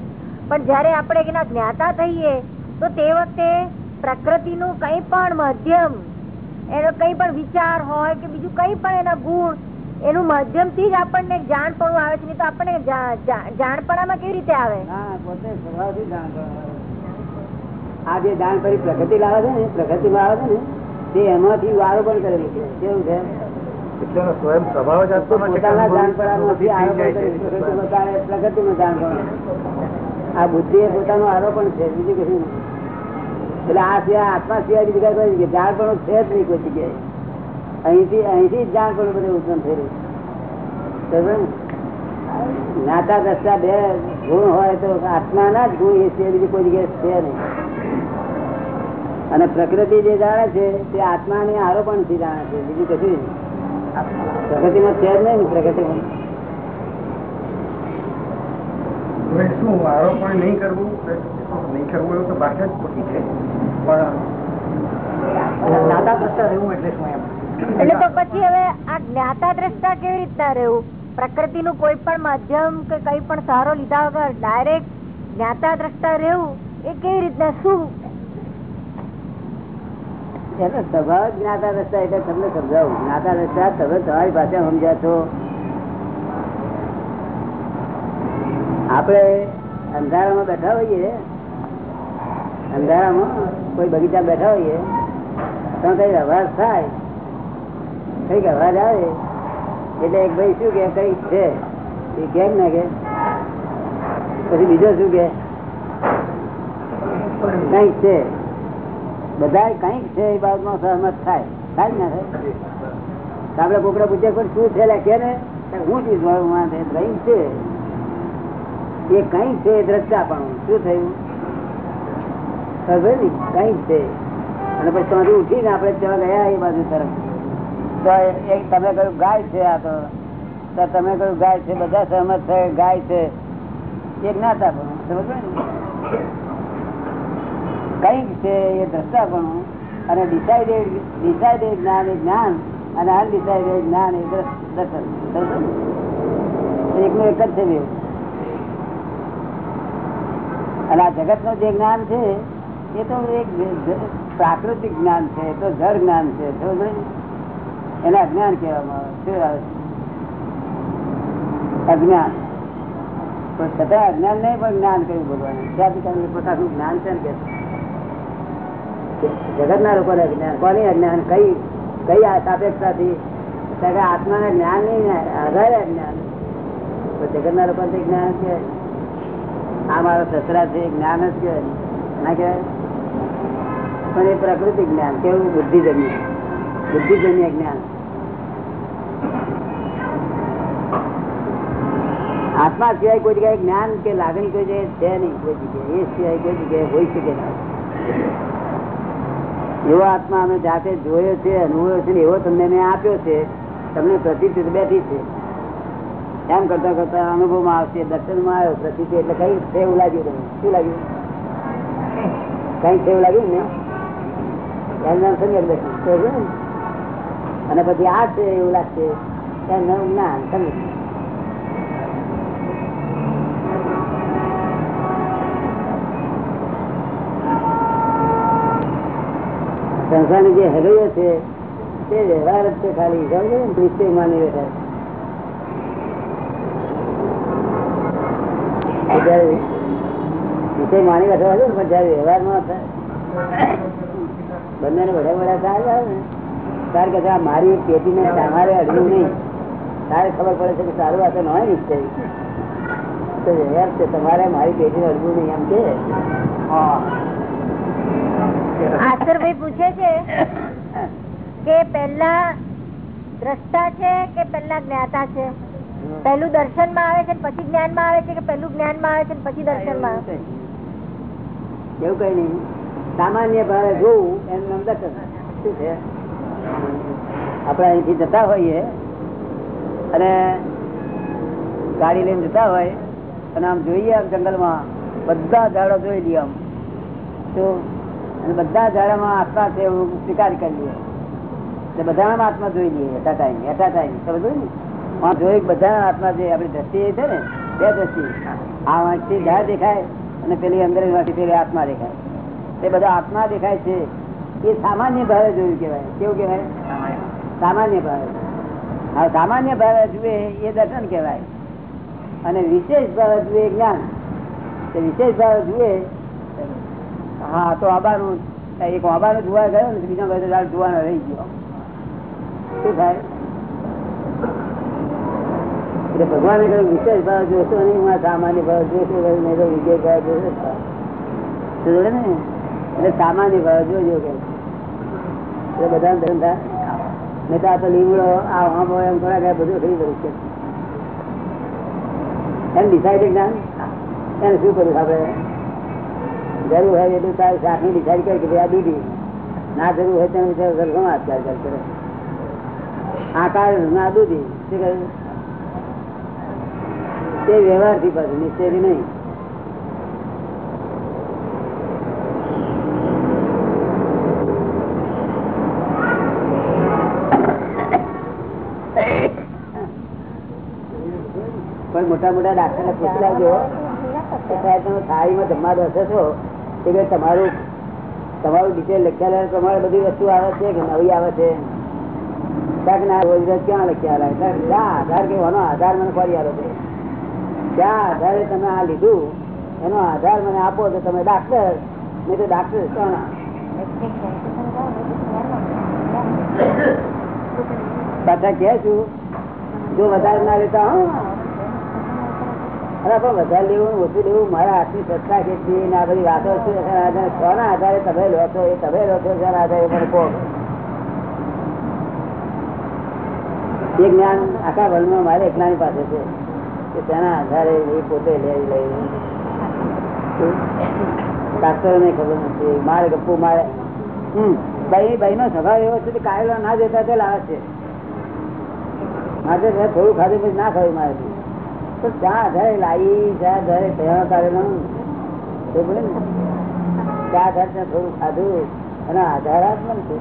પણ જયારે આપણે એના જ્ઞાતા થઈએ તો તે વખતે પ્રકૃતિનું કંઈ પણ માધ્યમ એનો કંઈ પણ વિચાર હોય કે બીજું કંઈ પણ એના ગુણ એનું માધ્યમથી જ આપણને જાણપણું આવે છે. તો આપણને જાણપણામાં કેવી રીતે આવે? જાણ. આ જે દાન કરી પ્રગતિ લાવે છે ને પ્રગતિ લાવે છે ને તે એમાંથી વારો પણ કરેલી છે. કેવું છે? જાણે આ બુદ્ધિ એ પોતાનો આરોપણ છે બીજું કશું એટલે આ સિવાય આત્મા સિવાય બીજી કઈ કોઈ જગ્યાએ છે જ નહીં કોઈ જગ્યાએ. અહીંથી અહીંથી જાણ જાણપણું બધું ઉત્પન્ન થઈ રહ્યું નાતા દસતા બે ગુણ હોય તો આત્માના જ ગુણ એ છે બીજી કોઈ જગ્યાએ છે નહીં. અને પ્રકૃતિ જે જાણે છે તે આત્માને આરોપણથી જાણે છે બીજું કશું નહીં. પ્રકૃતિમાં છે જ નહીં ને પ્રકૃતિમાં. શું આરોપણ નહીં કરવું? નહીં કરવું એવું તો ભાષા જ ખોટી છે. પણ દાદા દ્રષ્ટા રહેવું એટલે શું એમ? એટલે તો પછી હવે આ જ્ઞાતા દ્રષ્ટા કેવી રીતના રહેવું? પ્રકૃતિનું કોઈ પણ માધ્યમ કે કઈ પણ સહારો લીધા વગર ડાયરેક્ટ જ્ઞાતા દ્રષ્ટા રહેવું એ કેવી રીતના શું? એનો સ્વભાવ જ્ઞાતા આપણે અંધારામાં બેઠા હોઈએ, અંધારામાં કોઈ બગીચા બેઠા હોઈએ, તો કઈ અવાજ થાય. કંઈક અવાજ આવે? એટલે એક ભાઈ શું કે કંઈક છે? એ કેમ ના કે? પછી બીજો શું કે? કંઈક છે? બધા કંઈક છે એ બાબતમાં સહમત થાય. થાય ને આપણે કોકડા પૂછ્યા પણ શું છે? લે કે ને હું ચીજ કંઈક છે? એ કંઈક છે એ દ્રષ્ટા પણ શું થયું? ખબર ને કંઈક છે? અને પછી ત્યાંથી ઉઠીને આપણે ત્યાં ગયા એ બાજુ તરફ. તમે કહ્યું ગાય છે આ તો. તમે કહ્યું ગાય છે, બધા સહમત થાય ગાય છે. એ જ્ઞાતા પણ કંઈક છે, એ દ્રષ્ટાપણું. અને ડિસાઇડેડ ડિસાઇડેડ જ્ઞાન એ જ્ઞાન અને અનડિસાઇડેડ જ્ઞાન એ દર્શન એકનું એક જ છે બે. અને આ જગતનું જે જ્ઞાન છે, એ તો એક પ્રાકૃતિક જ્ઞાન છે તો જળ જ્ઞાન છે સમજ? એને અજ્ઞાન કહેવામાં આવે શું? અજ્ઞાન. પણ છતાં અજ્ઞાન નહીં, પણ જ્ઞાન કહ્યું ભગવાન? ત્યાંથી તમે પોતાનું જ્ઞાન છે ને કે જગત ના લોકો અજ્ઞાન? કોની અજ્ઞાન? કઈ કઈ સાપેક્ષતાથી? કારણ ને જ્ઞાન નહીં આધારે અજ્ઞાન. તો જગત ના લોકો જ્ઞાન છે. આ મારો સસરા છે જ્ઞાન જ કહેવાય ના કહેવાય? પણ એ પ્રકૃતિ જ્ઞાન, કેવું? બુદ્ધિજન્ય. બુદ્ધિજન્ય જ્ઞાન. આત્મા સિવાય કોઈ જગ્યાએ જ્ઞાન કે લાગણી કોઈ જગ્યાએ છે નહીં, કોઈ જગ્યાએ. એ સિવાય કોઈ જગ્યાએ હોય શકે એવો આત્મા અમે જાતે જોયો છે, અનુભવ્યો છે એવો તમને મેં આપ્યો છે, તમને પ્રતિષ્ઠિત બેઠી છે. એમ કરતા કરતા અનુભવમાં આવશે, દર્શનમાં આવ્યો, પ્રતિષ્ઠિત એટલે કઈ સેવ લાગ્યું તમને શું લાગ્યું? કઈ સેવ લાગ્યું ને? અને પછી આ છે, એવું લાગશે. જ્ઞાન સમ્યક સંસારની જે હૃદય છે, તે વ્યવહાર જ છે ખાલી ને? નિશ્ચય માની બેઠા માની બેઠા હોય પણ જયારે વ્યવહારમાં થાય બંને ને બધા બધા સારા આવે ને? તારે કે મારી પેટી ને તમારે અડવું નહીં. તારે ખબર પડે છે કે સારું આ તો ન હોય નિશ્ચય. તો વ્યવહાર છે, તમારે મારી પેટી અડવું નહીં. એમ કે. હા. આસરભાઈ પૂછે છે કે પેલા દ્રષ્ટા છે કે પેલા જ્ઞાતા છે? પહેલું દર્શનમાં આવે છે પછી જ્ઞાનમાં આવે છે કે પેલું જ્ઞાનમાં આવે છે પછી દર્શનમાં આવે છે? એવું કઈ નહીં. સામાન્ય ભાવે જોવું એનું નામ દર્શન. શું છે? આપણે અહીંથી જતા હોઈએ અને ગાડી લઈને જતા હોય અને આમ જોઈએ આમ જંગલમાં બધા ઝાડો જોઈ લઈએ આમ. તો અને બધા ઝાડામાં આત્મા છે એવું સ્વીકાર કરી લઈએ. એટલે બધામાં આત્મા જોઈ લઈએ એટા ટાઈમ એટા ટાઈમ સમજ ને આમ જોઈ બધા આત્મા જે આપણી દ્રષ્ટિ છે ને, બે દ્રષ્ટિ આ વાંચથી ઝાડ દેખાય અને પેલી અંદર પેલી આત્મા દેખાય. એ બધા આત્મા દેખાય છે, એ સામાન્ય ભાવે જોયું કહેવાય. કેવું કહેવાય? સામાન્ય ભાવે. હવે સામાન્ય ભાવે જુએ એ દર્શન કહેવાય. અને વિશેષ ભાવે જુએ જ્ઞાન. વિશેષ ભાવે જુએ હા, તો આબાનું, એક આબાનું જોવા ગયો ને, બીજા બધા જોવાનો રહી ગયો. શું થાય? એટલે ભગવાને કહ્યું વિશેષ ભાવ જોશો નહીં? હું સામાન્ય ભાવ જોશો નહીં તો વિજય ભાવ જોશો ને? એટલે સામાન્ય ભાવ જોજો કે. એટલે બધા ધંધા નહીં તો આ તો લીમડો, આ આંબો, એમ થોડા બધું થઈ ગયું છે. એમ ડિસાઇડ ના? એને શું કર્યું આપણે? જરૂર હોય એટલું તારે શાકની ડિસાઇડ કરી કે ભાઈ આ દીધી ના જરૂર હોય તેનું વિચાર ઘણો અત્યાર કરે આકાર ના દૂધી શું કહ્યું તે વ્યવહારથી પાછું નિશ્ચયથી નહીં. કોઈ મોટા મોટા ડાક્ટર ને પૂછી લાવજો સાહેબ, તમે થાળીમાં જમવા બેસો છો. તમારું તમારું ડિટેલ લખ્યા તમારે બધી વસ્તુ આવે છે કે નવી આવે છે? ક્યાં લખ્યા ક્યાં આધાર કે આધાર મને ફરી આવ્યો છે. ક્યાં આધારે તમે આ લીધું, એનો આધાર મને આપો તો તમે ડાક્ટર નહીં તો ડાક્ટર કોણ પાછા કે છું, જો વધારે ના લેતા હા અરે પણ વધારે લેવું, ઓછું લેવું, મારા હાથની સત્તા કેટલી આ બધી વાતો છે કોના આધારે તમે લો છો, એ તમે લો છો આધારે પણ કહો. એ જ્ઞાન આખા વર્લ્ડમાં મારે એકલાની પાસે છે, કે તેના આધારે એ પોતે લઈ લઈ ડાક્ટરો ને ખબર નથી, મારે ગપ્પુ, મારે હમ, ભાઈ ભાઈ નો સ્વભાવ એવો છે કે કાયલો ના જતા તે લાવે છે. માટે થોડું ખાધું પછી ના ખાયું મારે. તો ત્યાં આધારે લાવી ત્યાં આધારે તૈયાર કાઢેલું તો ત્યાં આધારે થોડું ખાધું એના આધારાત્મક છે.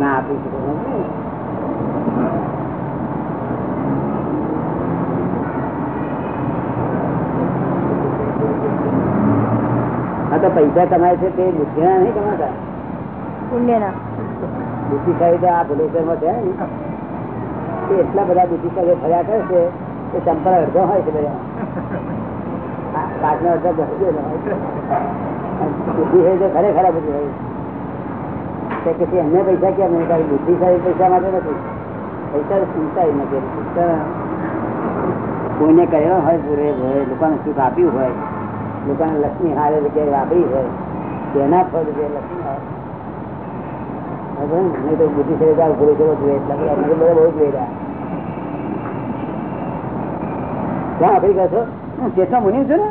ના આપી શકો નથી. તો પૈસા કમાય છે તે બુદ્ધિના નહીં કમાતા? પુણ્યના. બુદ્ધિશાળી તો આ ભુલેશ્વરમાં છે ને? તે એટલા બધા બુદ્ધિશાળી ફર્યા કરે છે કે ચંપલ અડધો હોય છે બધા. કાચનો અડધો ઘસેલો હોય. બુદ્ધિશાળી તો ખરેખર આ બુદ્ધિ હોય. કે એમને પૈસા કેમ નહીં કારણ બુદ્ધિશાળી પૈસા માટે નથી. પૈસા ચિંતા નથી કોઈને કહેલો હોય પૂરે હોય, લોકોને સુખ આપ્યું હોય, લોકોને લક્ષ્મી હારે જગ્યાએ વાપરી હોય, તેના ફળ જે લક્ષ્મી નહીં તો બુદ્ધિશાળી તો ભૂલે જવો જોઈએ એટલે બધા બહુ જોઈ રહ્યા ક્યાં આફ્રિકા છો ચેતના મુનિ છું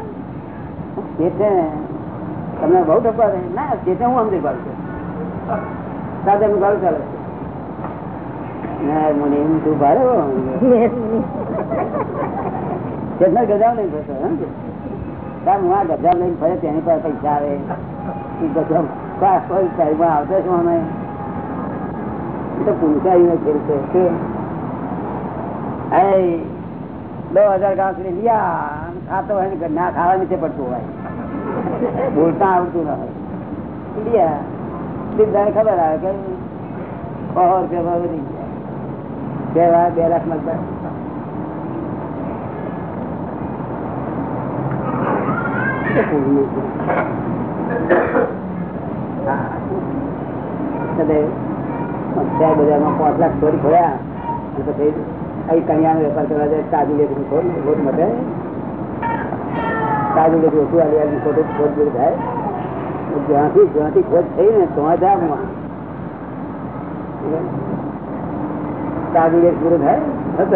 ને ચેતને તમને બહુ ટપા છે ના ચેતને હું સમજી પાડું છું સાદા નું ગાળું ચાલે ના મુનિ હું આ ગજાવ લઈને ફરે તેની પાસે પૈસા આવે આવતો છું અમે? તો પૂંચાઈ નો ખેલ છે. દો હજાર ગામ સુધી ખાતો હોય ને ના ખાવા નીચે પડતું હોય. બોલતા આવતું ના હોય. લિયા બધાને ખબર આવે કે સો રૂપિયા વધી બે વાર બે લાખ મળતા એ શેર બજારમાં પાંચ લાખ ચોરી ખોયા અને પછી અહીં કન્યાનો વેપાર કરવા જાય, તાજુ લેતું ખોટ ખોટ મટે. તાજુ લેતું ઓછું આવી આવી ખોટું, ખોટ બધું થાય. જ્યાંથી જ્યાંથી ખોટ થઈ ને તો જ આવું કાજુ પૂરું થાય, ન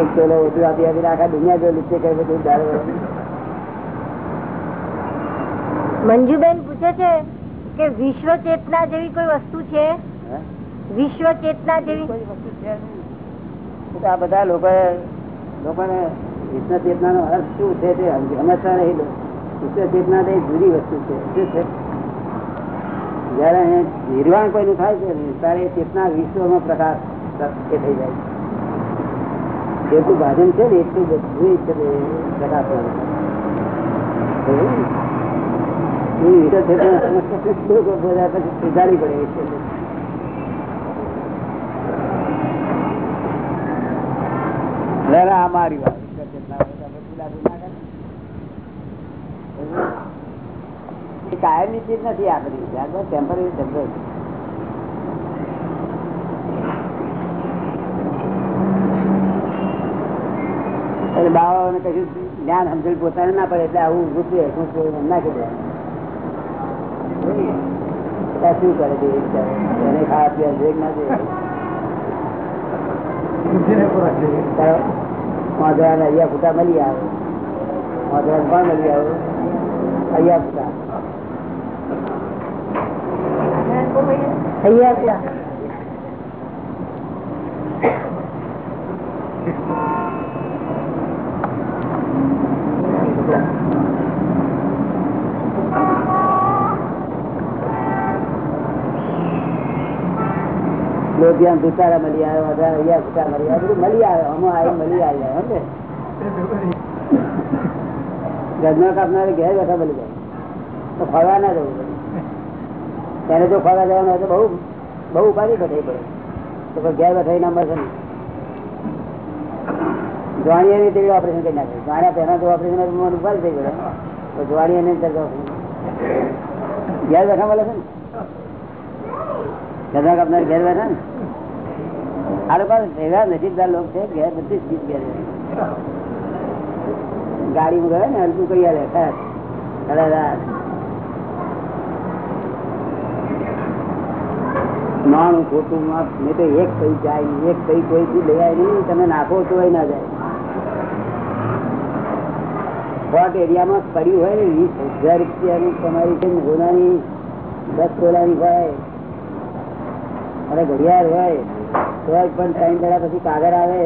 એક ટોલો ઓછું આપી આપીને આખા દુનિયા જો લીચે કરે, બધું દારૂ મંજુબેન પૂછે છે કે વિશ્વ ચેતના જેવી કોઈ વસ્તુ છે? વિશ્વ ચેતના જેવી? કોઈ વસ્તુ છે આ બધા લોકો લોકોને વિશ્વ ચેતના નો અર્થ શું છે તે હંમેશા નહીં વિશ્વ ચેતના તે જુદી વસ્તુ છે. શું છે? જયારે નિર્વાણ કોઈનું થાય છે ને, ત્યારે ચેતના વિશ્વમાં પ્રકાશ એ થઈ જાય છે. જેટલું ભાજન છે ને એટલું બધું છે. સુધારી પડે આપણે ના કાયમની ચીજ નથી આ બધી ટેમ્પરરી શબ્દ. એટલે બાવાઓને કશું જ્ઞાન સમજણ પોતાને ના પડે, એટલે આવું ગુસ્સે ગુસ્સે એમ નાખી દે શું કરે છે? એને ખાવા પીવા બ્રેક ના જોઈએ. ને અહીંયા ફૂટા મળી આવે. વાંધરા પણ મળી આવે. અહીંયા ફૂટા. અહીંયા લોધિયા ભૂતારા મળી આવે વાંધરા અહીંયા ફૂટા મળી આવે બધું મળી આવે આમાં આવી મળી આવી જાય, સમજે? ગજના કાપનારે ઘેર બેઠા મળી જાય. તો ફરવા ના જવું પડે. તેને જો ફરવા જવાનું હોય તો બહુ બહુ ઉપાધિ કઠાઈ પડે. તો પછી ઘેર બેઠા ના મળશે ને જોવાણીયાની તેવી ઓપરેશન કરી નાખે. જોવાણિયા પહેલા તો ઓપરેશન મને ઉપાધિ થઈ પડે. તો જોવાણીયાને કરતા ઘેર બેઠા મળે છે ને? ગજના કાપનાર ઘેર બેઠા ને? આ લોકો માં ગયો ને, હલકું કરી આલે ખોટું માપ તો એક કઈ જાય એક કઈ કોઈ લઈ આવે નહીં, તમે નાખો તો ના જાય. હોટ એરિયામાં પડ્યું હોય ને, વીસ હજાર રૂપિયાની તમારી છે ને સોનાની દસ તોલાની હોય, અને ઘડિયાળ હોય. તો પણ ટાઈમ દડા પછી કાગળ આવે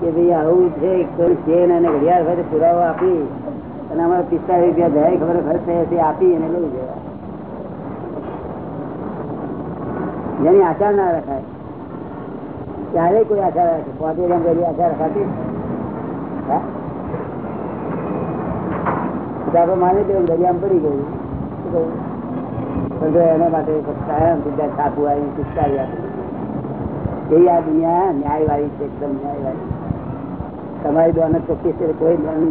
કે ભાઈ આવું છે કોઈ ચેન અને ઘડિયાળ હોય પુરાવો આપી અને અમારે પિસ્તાલીસ રૂપિયા જાય ખબર ખર્ચ થયા આપી અને લઈ જવા. જેની આશા ના રખાય. ત્યારે કોઈ આશા રાખે? પોતે જેમ કરી આશા રખાતી? આપણે માની લઈએ દરિયામાં પડી ગયું. પણ એના માટે કાયમ સીધા છાપું આવી પિસ્તાળી આપી. ન્યાયવાળી છે એકદમ ન્યાયવાળી. તમારી દ્વારા ચોખ્ખી કોઈ દોન